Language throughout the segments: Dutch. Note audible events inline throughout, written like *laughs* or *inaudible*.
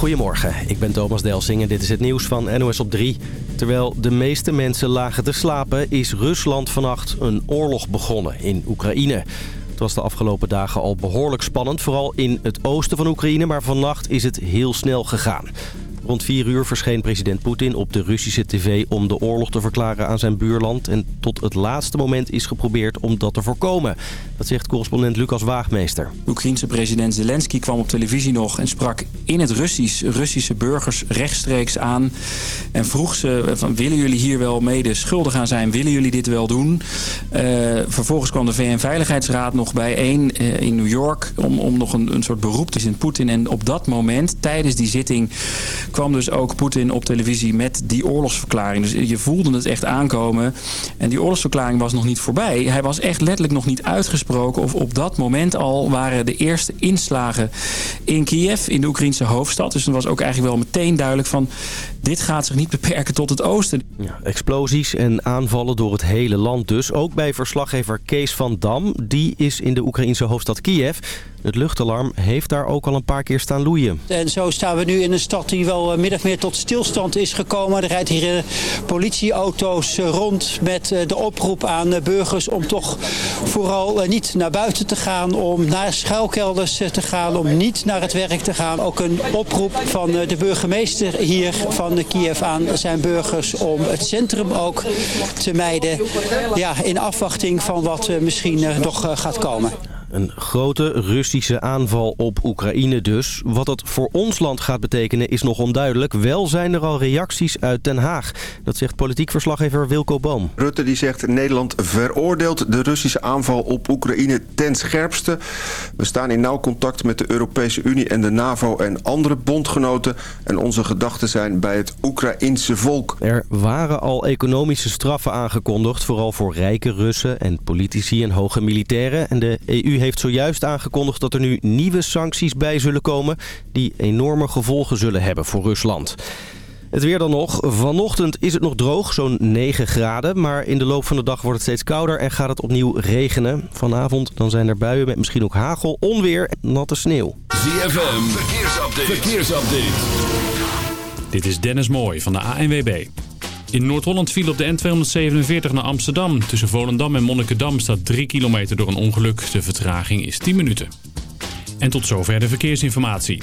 Goedemorgen, ik ben Thomas Delsing en dit is het nieuws van NOS op 3. Terwijl de meeste mensen lagen te slapen, is Rusland vannacht een oorlog begonnen in Oekraïne. Het was de afgelopen dagen al behoorlijk spannend, vooral in het oosten van Oekraïne, maar vannacht is het heel snel gegaan. Rond 4 uur verscheen president Poetin op de Russische tv om de oorlog te verklaren aan zijn buurland. En tot het laatste moment is geprobeerd om dat te voorkomen. Dat zegt correspondent Lucas Waagmeester. Oekraïense president Zelensky kwam op televisie nog en sprak in het Russisch Russische burgers rechtstreeks aan. En vroeg ze, van, willen jullie hier wel mede schuldig aan zijn? Willen jullie dit wel doen? Uh, vervolgens kwam de VN-veiligheidsraad nog bijeen uh, in New York om, om nog een, een soort beroep te zien Poetin. En op dat moment, tijdens die zitting kwam dus ook Poetin op televisie met die oorlogsverklaring. Dus je voelde het echt aankomen. En die oorlogsverklaring was nog niet voorbij. Hij was echt letterlijk nog niet uitgesproken. Of op dat moment al waren de eerste inslagen in Kiev, in de Oekraïnse hoofdstad. Dus dan was ook eigenlijk wel meteen duidelijk van... dit gaat zich niet *laughs* beperken tot het oosten. Ja, explosies en aanvallen door het hele land dus. Ook bij verslaggever Kees van Dam. Die is in de Oekraïnse hoofdstad Kiev. Het luchtalarm heeft daar ook al een paar keer staan loeien. En zo staan we nu in een stad die wel min of meer tot stilstand is gekomen. Er rijdt hier politieauto's rond met de oproep aan burgers om toch vooral niet naar buiten te gaan. Om naar schuilkelders te gaan, om niet naar het werk te gaan. Ook een oproep van de burgemeester hier van Kiev aan zijn burgers om het centrum ook te mijden. Ja, in afwachting van wat misschien nog gaat komen. Een grote Russische aanval op Oekraïne dus. Wat dat voor ons land gaat betekenen is nog onduidelijk. Wel zijn er al reacties uit Den Haag. Dat zegt politiek verslaggever Wilco Boom. Rutte die zegt Nederland veroordeelt de Russische aanval op Oekraïne ten scherpste. We staan in nauw contact met de Europese Unie en de NAVO en andere bondgenoten. En onze gedachten zijn bij het Oekraïense volk. Er waren al economische straffen aangekondigd. Vooral voor rijke Russen en politici en hoge militairen. En de EU heeft zojuist aangekondigd dat er nu nieuwe sancties bij zullen komen... die enorme gevolgen zullen hebben voor Rusland. Het weer dan nog. Vanochtend is het nog droog, zo'n 9 graden. Maar in de loop van de dag wordt het steeds kouder en gaat het opnieuw regenen. Vanavond dan zijn er buien met misschien ook hagel, onweer en natte sneeuw. ZFM, verkeersupdate. verkeersupdate. Dit is Dennis Mooij van de ANWB. In Noord-Holland viel op de N247 naar Amsterdam. Tussen Volendam en Monnikendam staat 3 kilometer door een ongeluk. De vertraging is 10 minuten. En tot zover de verkeersinformatie.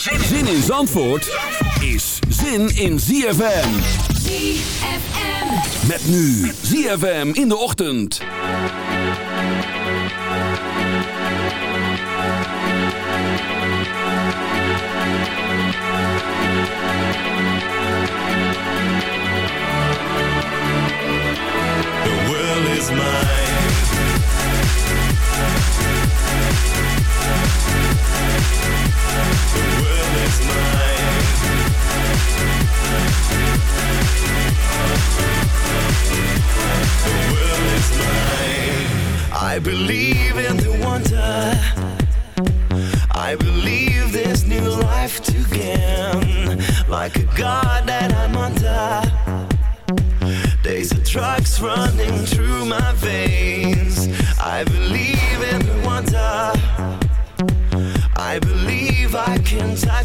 Zin in Zandvoort is zin in ZFM. ZFM. Met nu ZFM in de ochtend. is mine.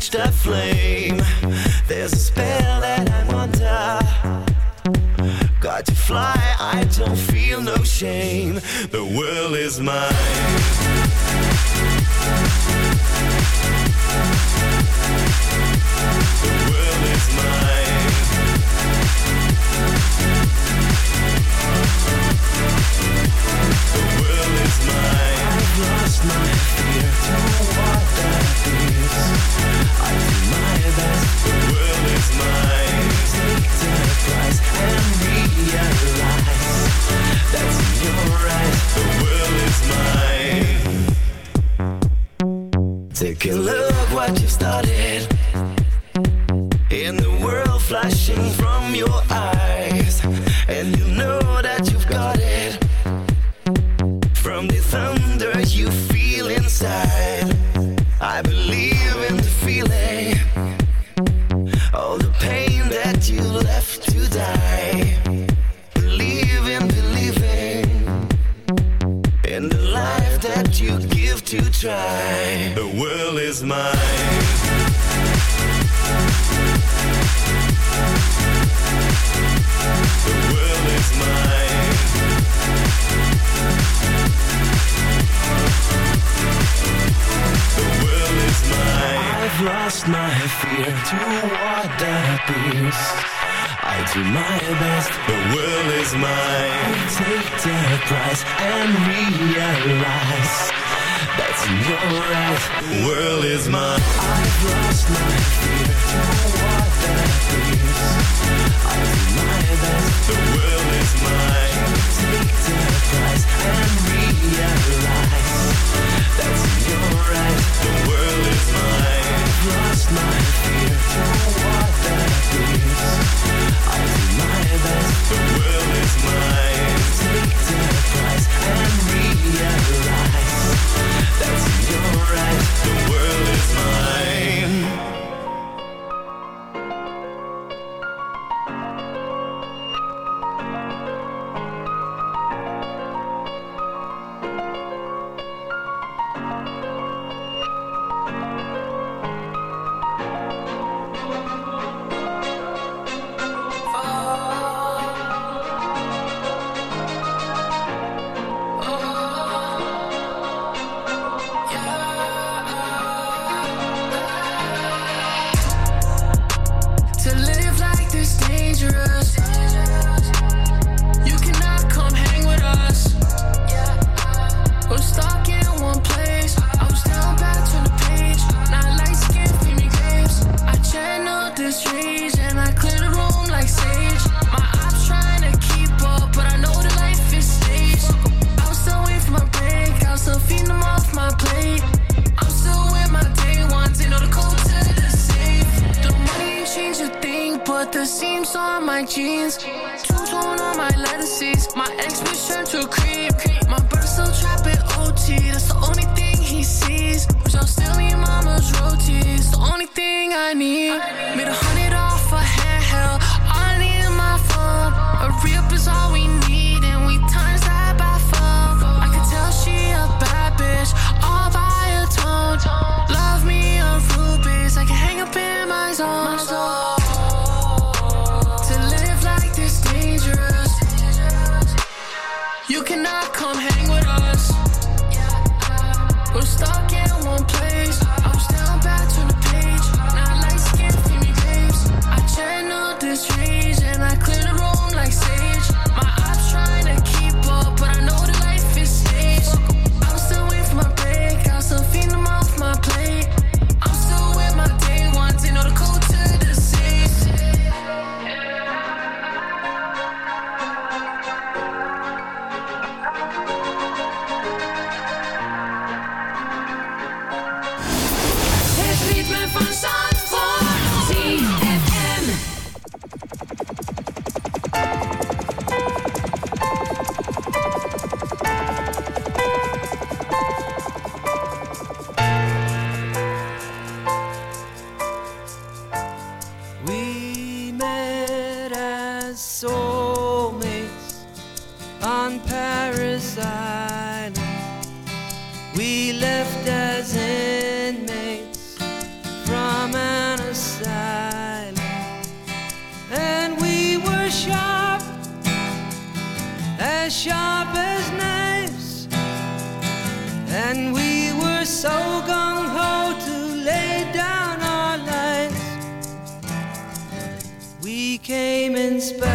Can touch the flame. There's a spell that I'm under. Got to fly, I don't feel no shame. The world is mine. That's in fear to what that appears. I do my best, the will is mine. Take the price and realize that's not right. World is mine. I've lost my fear. I the world is mine. Take the price and realize that's. The world is mine. I've lost my fear. I the world is mine. Take the and realize. That's your right. The world is mine. seams on my jeans. Two-tone on my lettuces. My ex was turned to cream. My brother still trapping OT. That's the only thing he sees. Which I'm still in mama's royalties. The only thing I need. Made a sharp as knives, and we were so gung ho to lay down our lives. We came in spite.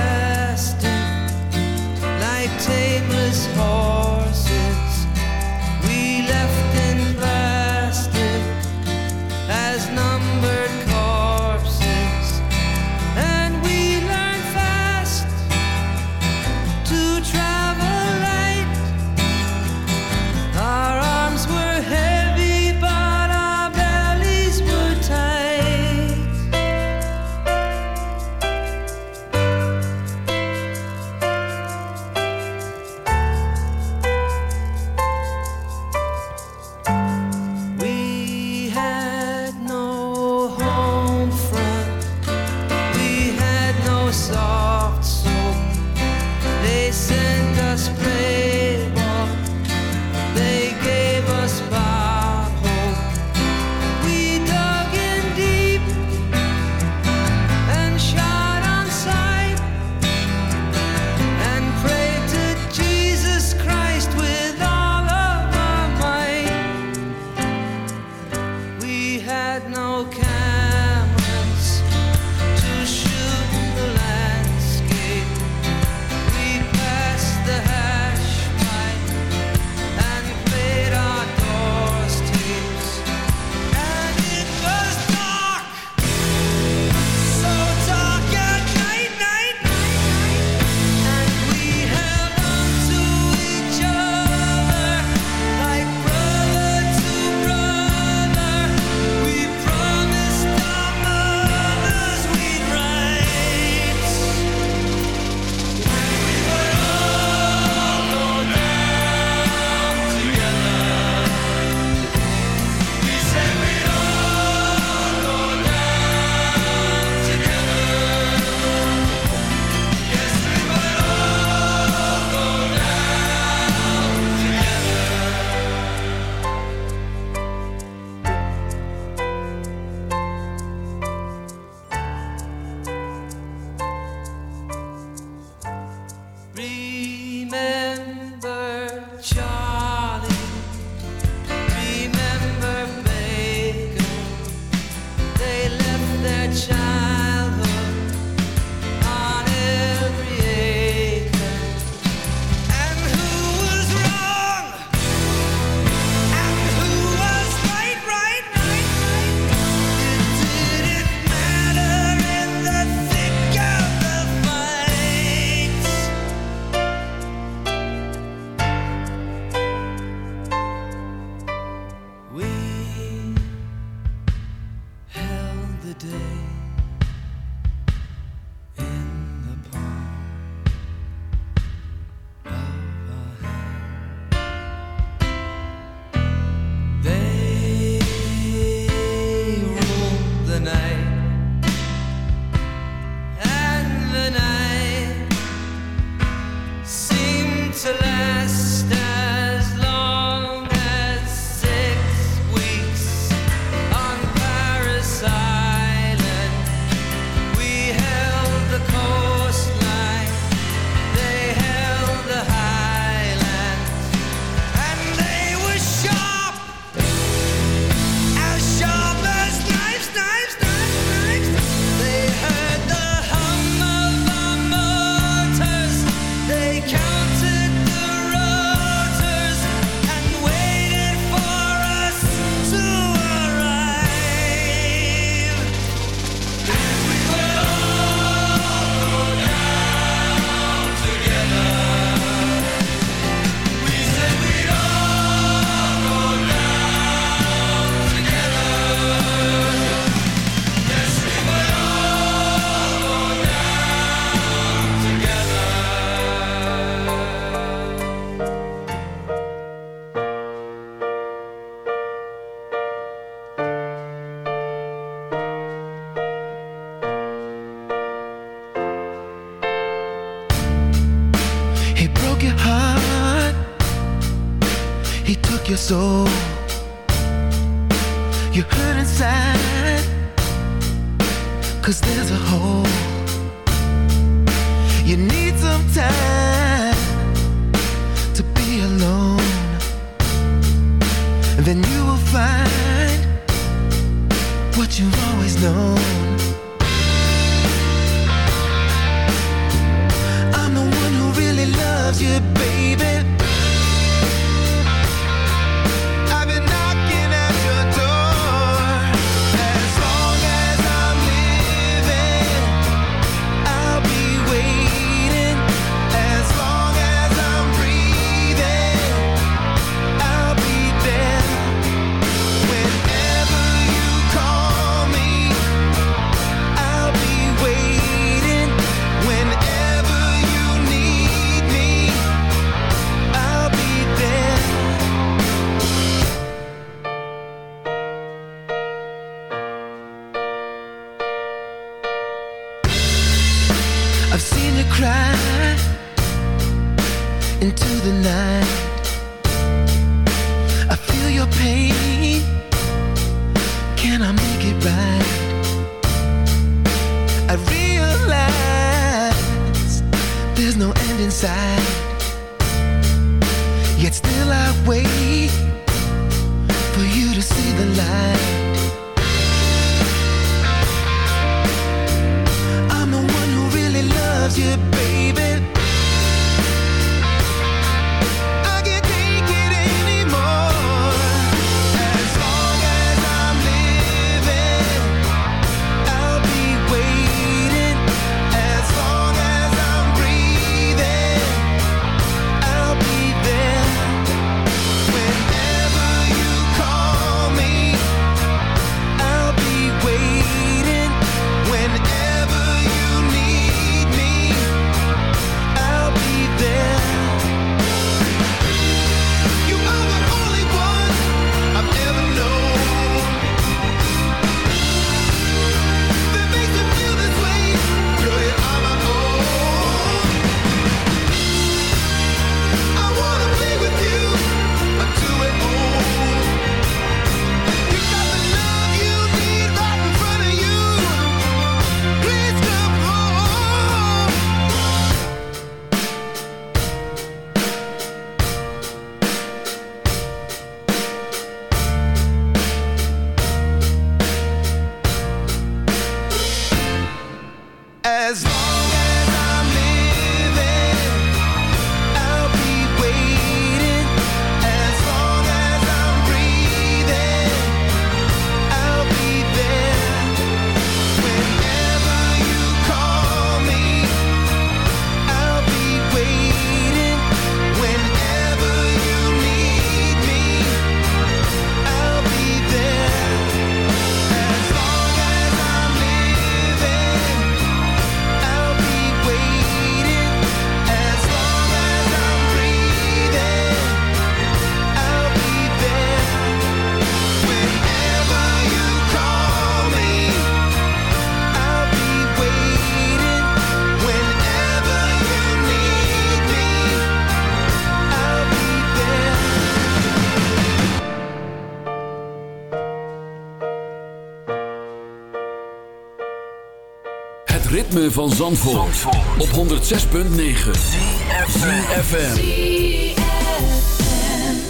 van Zandvoort, op 106.9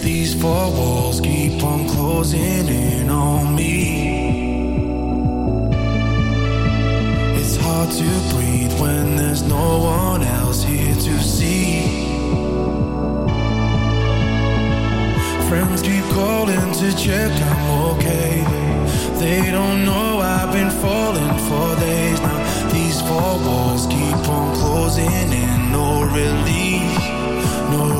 These four walls keep on closing in on me. It's hard to breathe when there's no one else here to see. Friends keep calling to check I'm okay. They don't know I've been falling for days now. four walls keep on closing in, no relief, no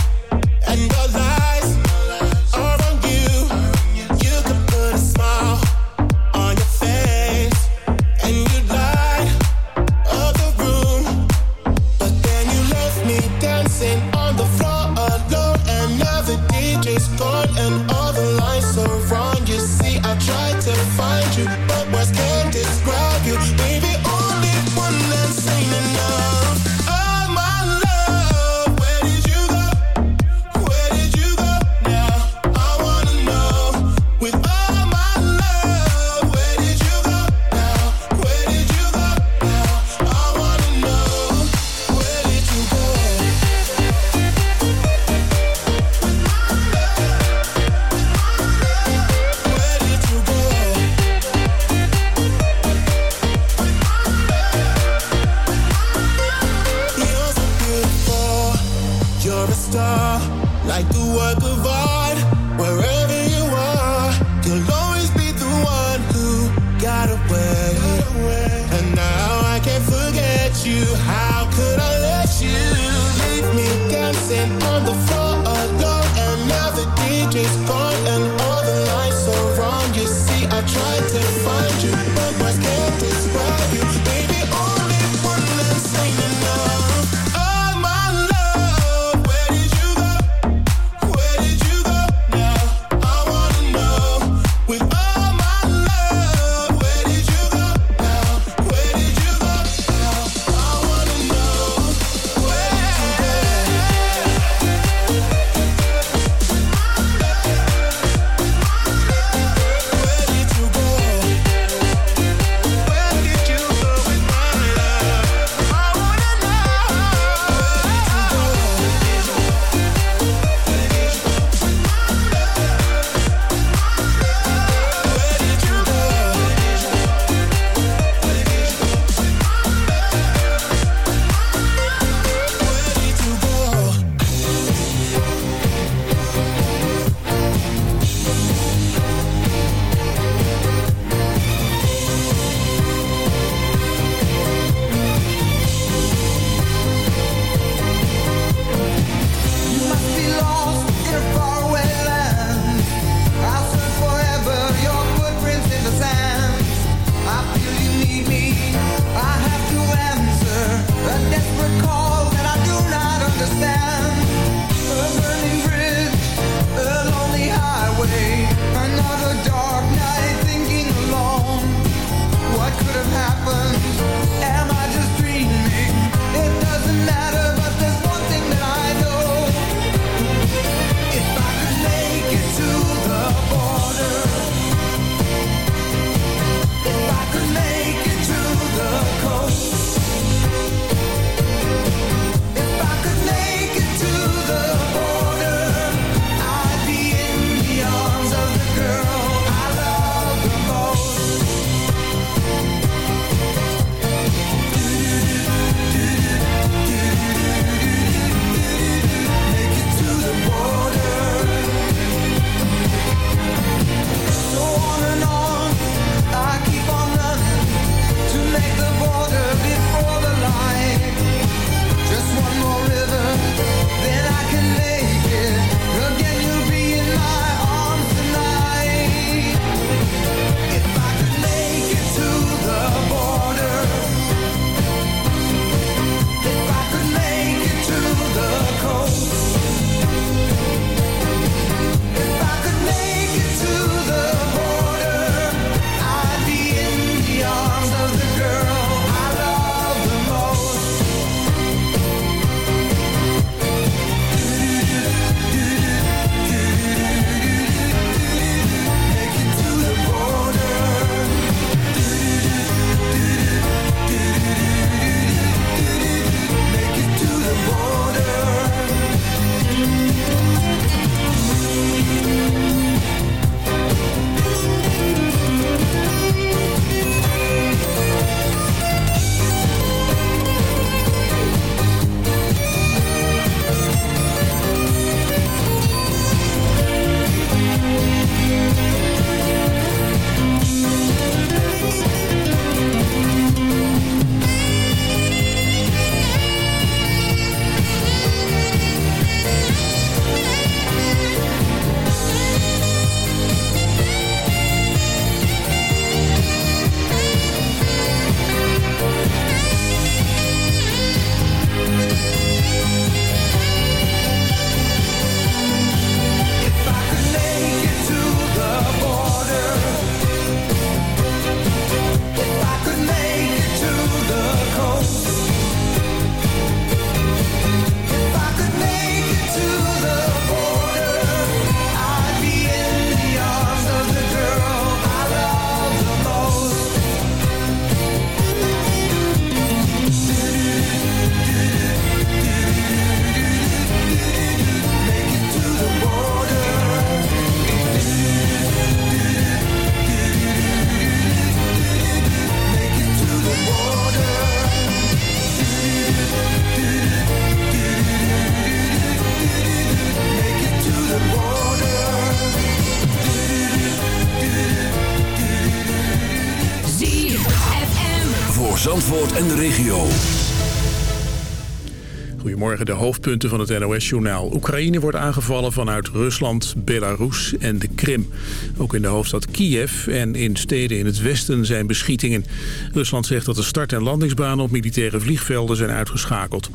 De hoofdpunten van het NOS-journaal. Oekraïne wordt aangevallen vanuit Rusland, Belarus en de Krim. Ook in de hoofdstad Kiev en in steden in het westen zijn beschietingen. Rusland zegt dat de start- en landingsbanen op militaire vliegvelden zijn uitgeschakeld.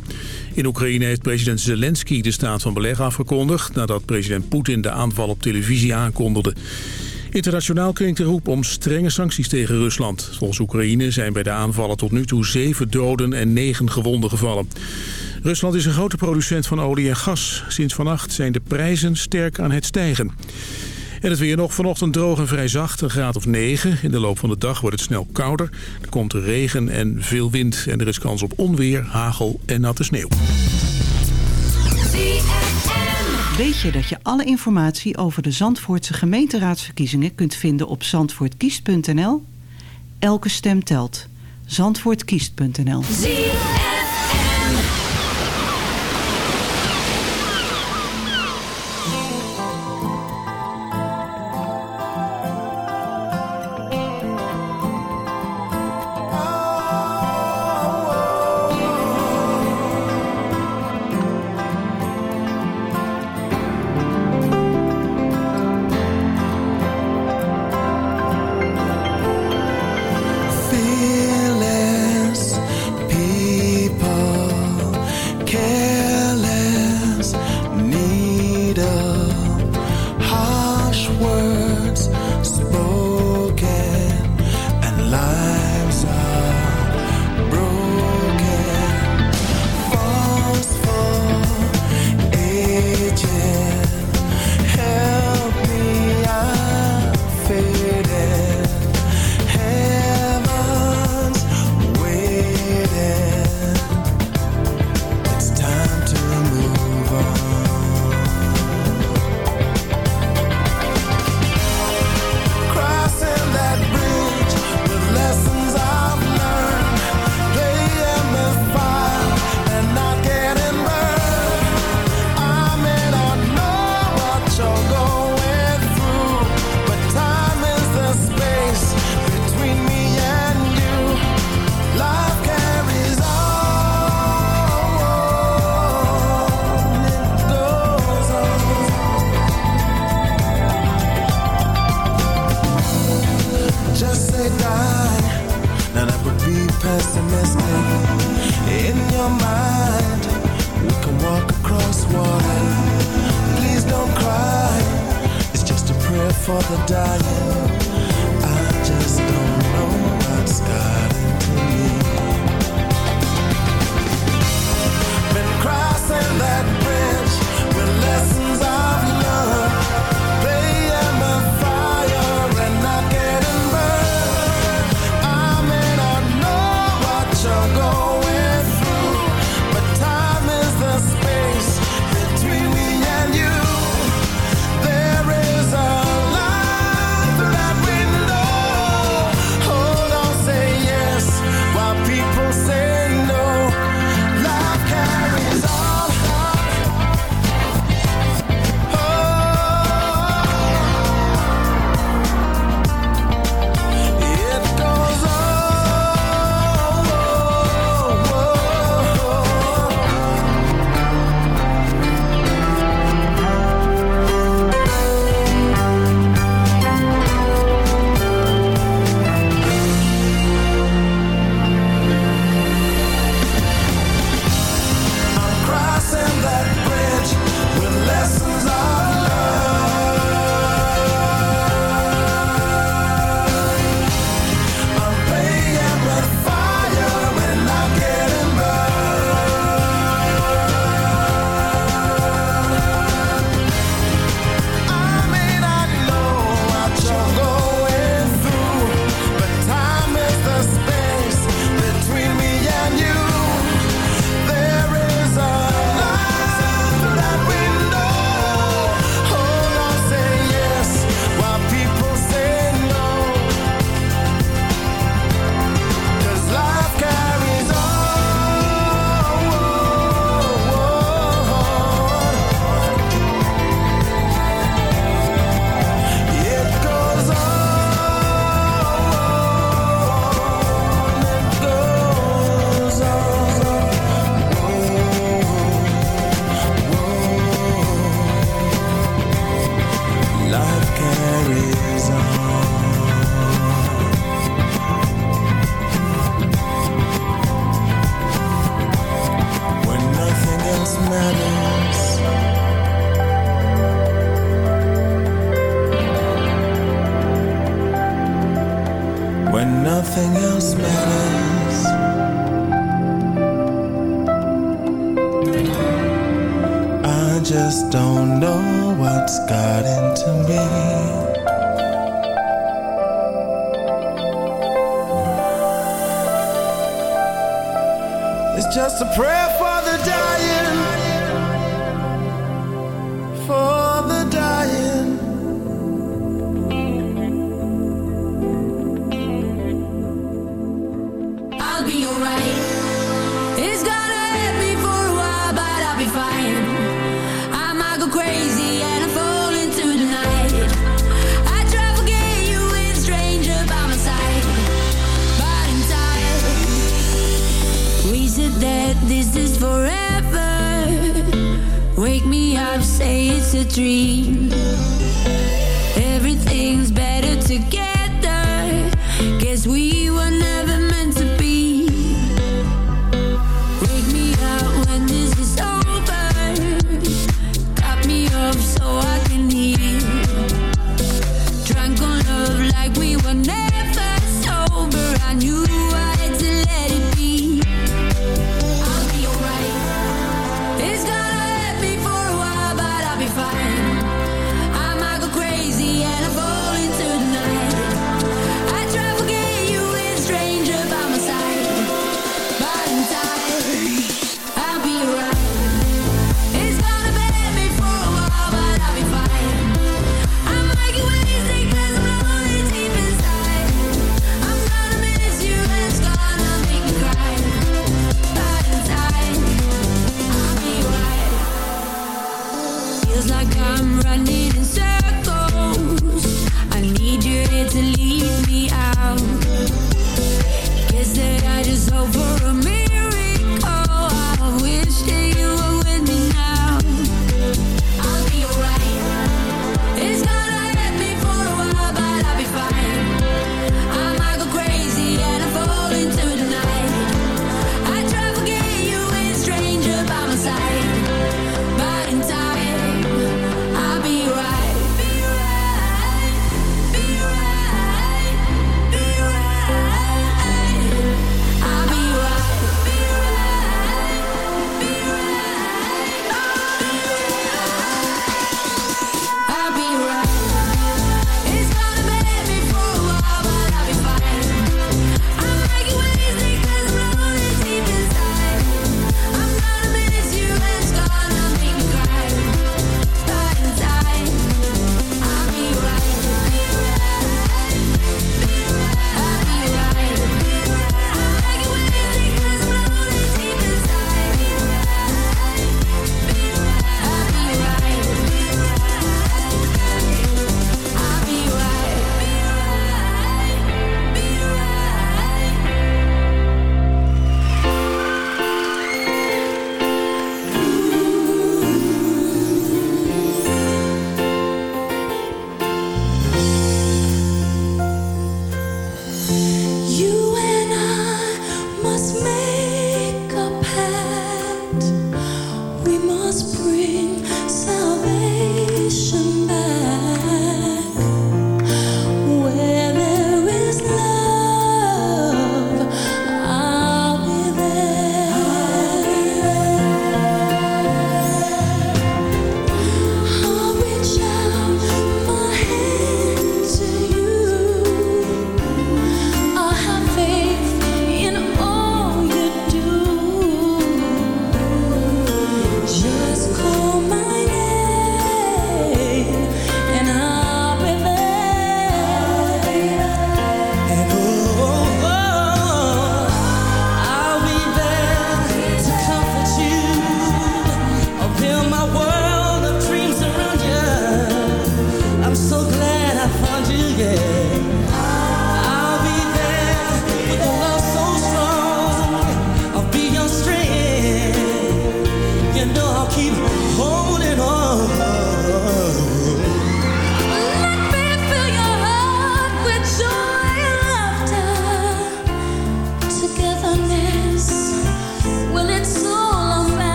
In Oekraïne heeft president Zelensky de staat van beleg afgekondigd... nadat president Poetin de aanval op televisie aankondigde. Internationaal klinkt de roep om strenge sancties tegen Rusland. Volgens Oekraïne zijn bij de aanvallen tot nu toe zeven doden en negen gewonden gevallen. Rusland is een grote producent van olie en gas. Sinds vannacht zijn de prijzen sterk aan het stijgen. En het weer nog vanochtend droog en vrij zacht, een graad of 9. In de loop van de dag wordt het snel kouder. Er komt regen en veel wind. En er is kans op onweer, hagel en natte sneeuw. Weet je dat je alle informatie over de Zandvoortse gemeenteraadsverkiezingen kunt vinden op zandvoortkiest.nl? Elke stem telt. Zandvoortkiest.nl for the dying. I just don't know what's gotten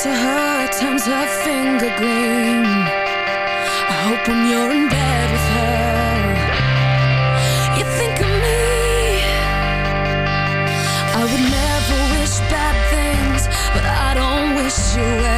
to her turns her finger green. I hope when you're in bed with her. You think of me. I would never wish bad things But I don't wish you well.